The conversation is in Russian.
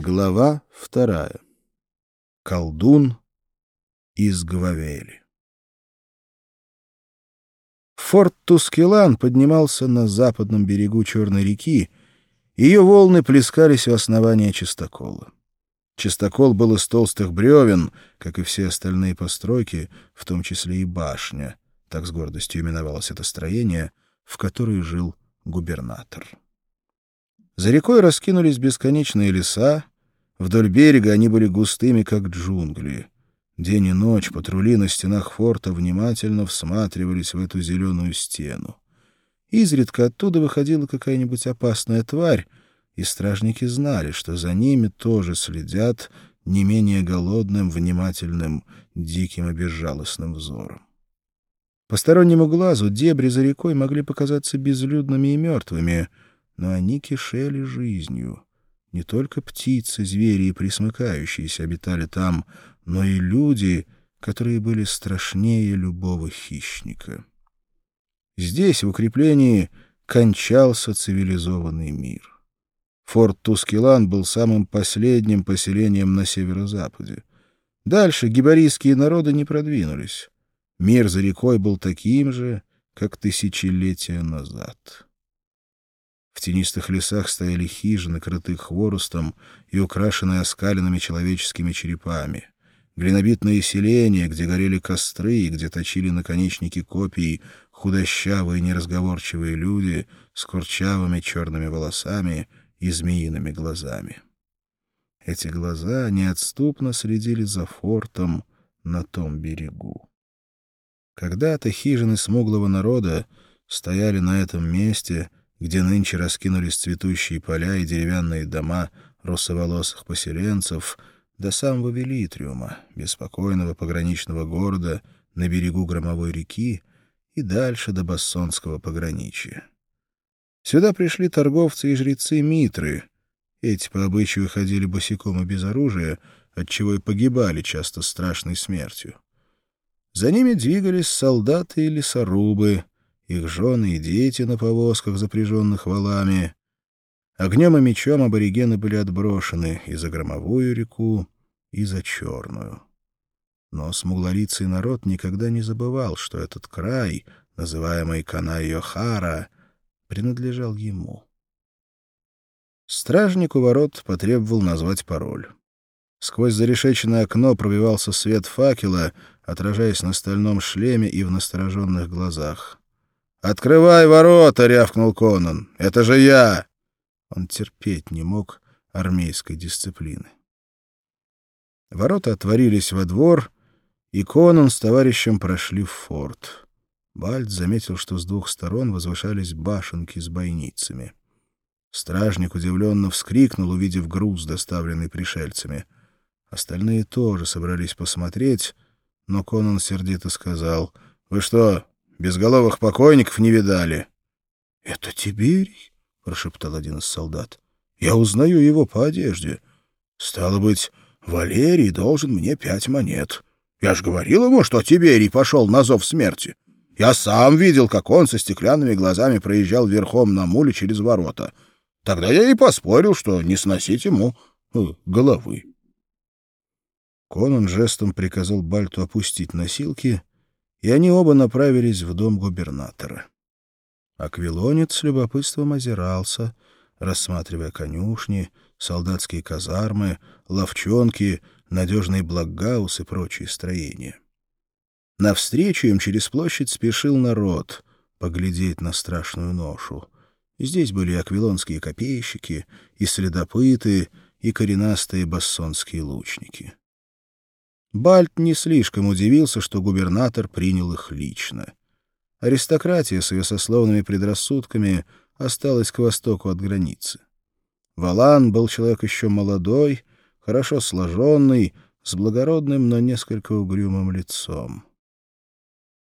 Глава вторая. Колдун из Гвавели. Форт Тускелан поднимался на западном берегу Черной реки, ее волны плескались у основания чистокола. Чистокол был из толстых бревен, как и все остальные постройки, в том числе и башня, так с гордостью именовалось это строение, в которой жил губернатор. За рекой раскинулись бесконечные леса, вдоль берега они были густыми, как джунгли. День и ночь патрули на стенах форта внимательно всматривались в эту зеленую стену. Изредка оттуда выходила какая-нибудь опасная тварь, и стражники знали, что за ними тоже следят не менее голодным, внимательным, диким и безжалостным взором. Постороннему глазу дебри за рекой могли показаться безлюдными и мертвыми — но они кишели жизнью. Не только птицы, звери и присмыкающиеся обитали там, но и люди, которые были страшнее любого хищника. Здесь, в укреплении, кончался цивилизованный мир. Форт Тускелан был самым последним поселением на северо-западе. Дальше гибарийские народы не продвинулись. Мир за рекой был таким же, как тысячелетия назад. Тенистых лесах стояли хижины, крытые хворостом и украшенные оскаленными человеческими черепами. Глинобитные селения, где горели костры и где точили наконечники копий худощавые неразговорчивые люди с курчавыми черными волосами и змеиными глазами. Эти глаза неотступно следили за фортом на том берегу. Когда-то хижины смуглого народа стояли на этом месте — где нынче раскинулись цветущие поля и деревянные дома русоволосых поселенцев, до самого Велитриума, беспокойного пограничного города на берегу Громовой реки и дальше до Бассонского пограничья. Сюда пришли торговцы и жрецы Митры. Эти по обычаю ходили босиком и без оружия, отчего и погибали часто страшной смертью. За ними двигались солдаты и лесорубы — их жены и дети на повозках, запряженных валами. Огнем и мечом аборигены были отброшены и за громовую реку, и за черную. Но смуглолицый народ никогда не забывал, что этот край, называемый Канайохара, принадлежал ему. Стражник у ворот потребовал назвать пароль. Сквозь зарешеченное окно пробивался свет факела, отражаясь на стальном шлеме и в настороженных глазах. «Открывай ворота!» — рявкнул Конан. «Это же я!» Он терпеть не мог армейской дисциплины. Ворота отворились во двор, и Конан с товарищем прошли в форт. Бальд заметил, что с двух сторон возвышались башенки с бойницами. Стражник удивленно вскрикнул, увидев груз, доставленный пришельцами. Остальные тоже собрались посмотреть, но Конан сердито сказал, «Вы что, Безголовых покойников не видали. — Это Тиберий? — прошептал один из солдат. — Я узнаю его по одежде. Стало быть, Валерий должен мне пять монет. Я ж говорил ему, что Тиберий пошел на зов смерти. Я сам видел, как он со стеклянными глазами проезжал верхом на муле через ворота. Тогда я и поспорил, что не сносить ему э, головы. Конан жестом приказал Бальту опустить носилки и они оба направились в дом губернатора. Аквилонец с любопытством озирался, рассматривая конюшни, солдатские казармы, ловчонки, надежный благаус и прочие строения. Навстречу им через площадь спешил народ поглядеть на страшную ношу. Здесь были аквилонские копейщики, и следопыты, и коренастые бассонские лучники. Бальт не слишком удивился, что губернатор принял их лично. Аристократия с ее сословными предрассудками осталась к востоку от границы. Валан был человек еще молодой, хорошо сложенный, с благородным, но несколько угрюмым лицом.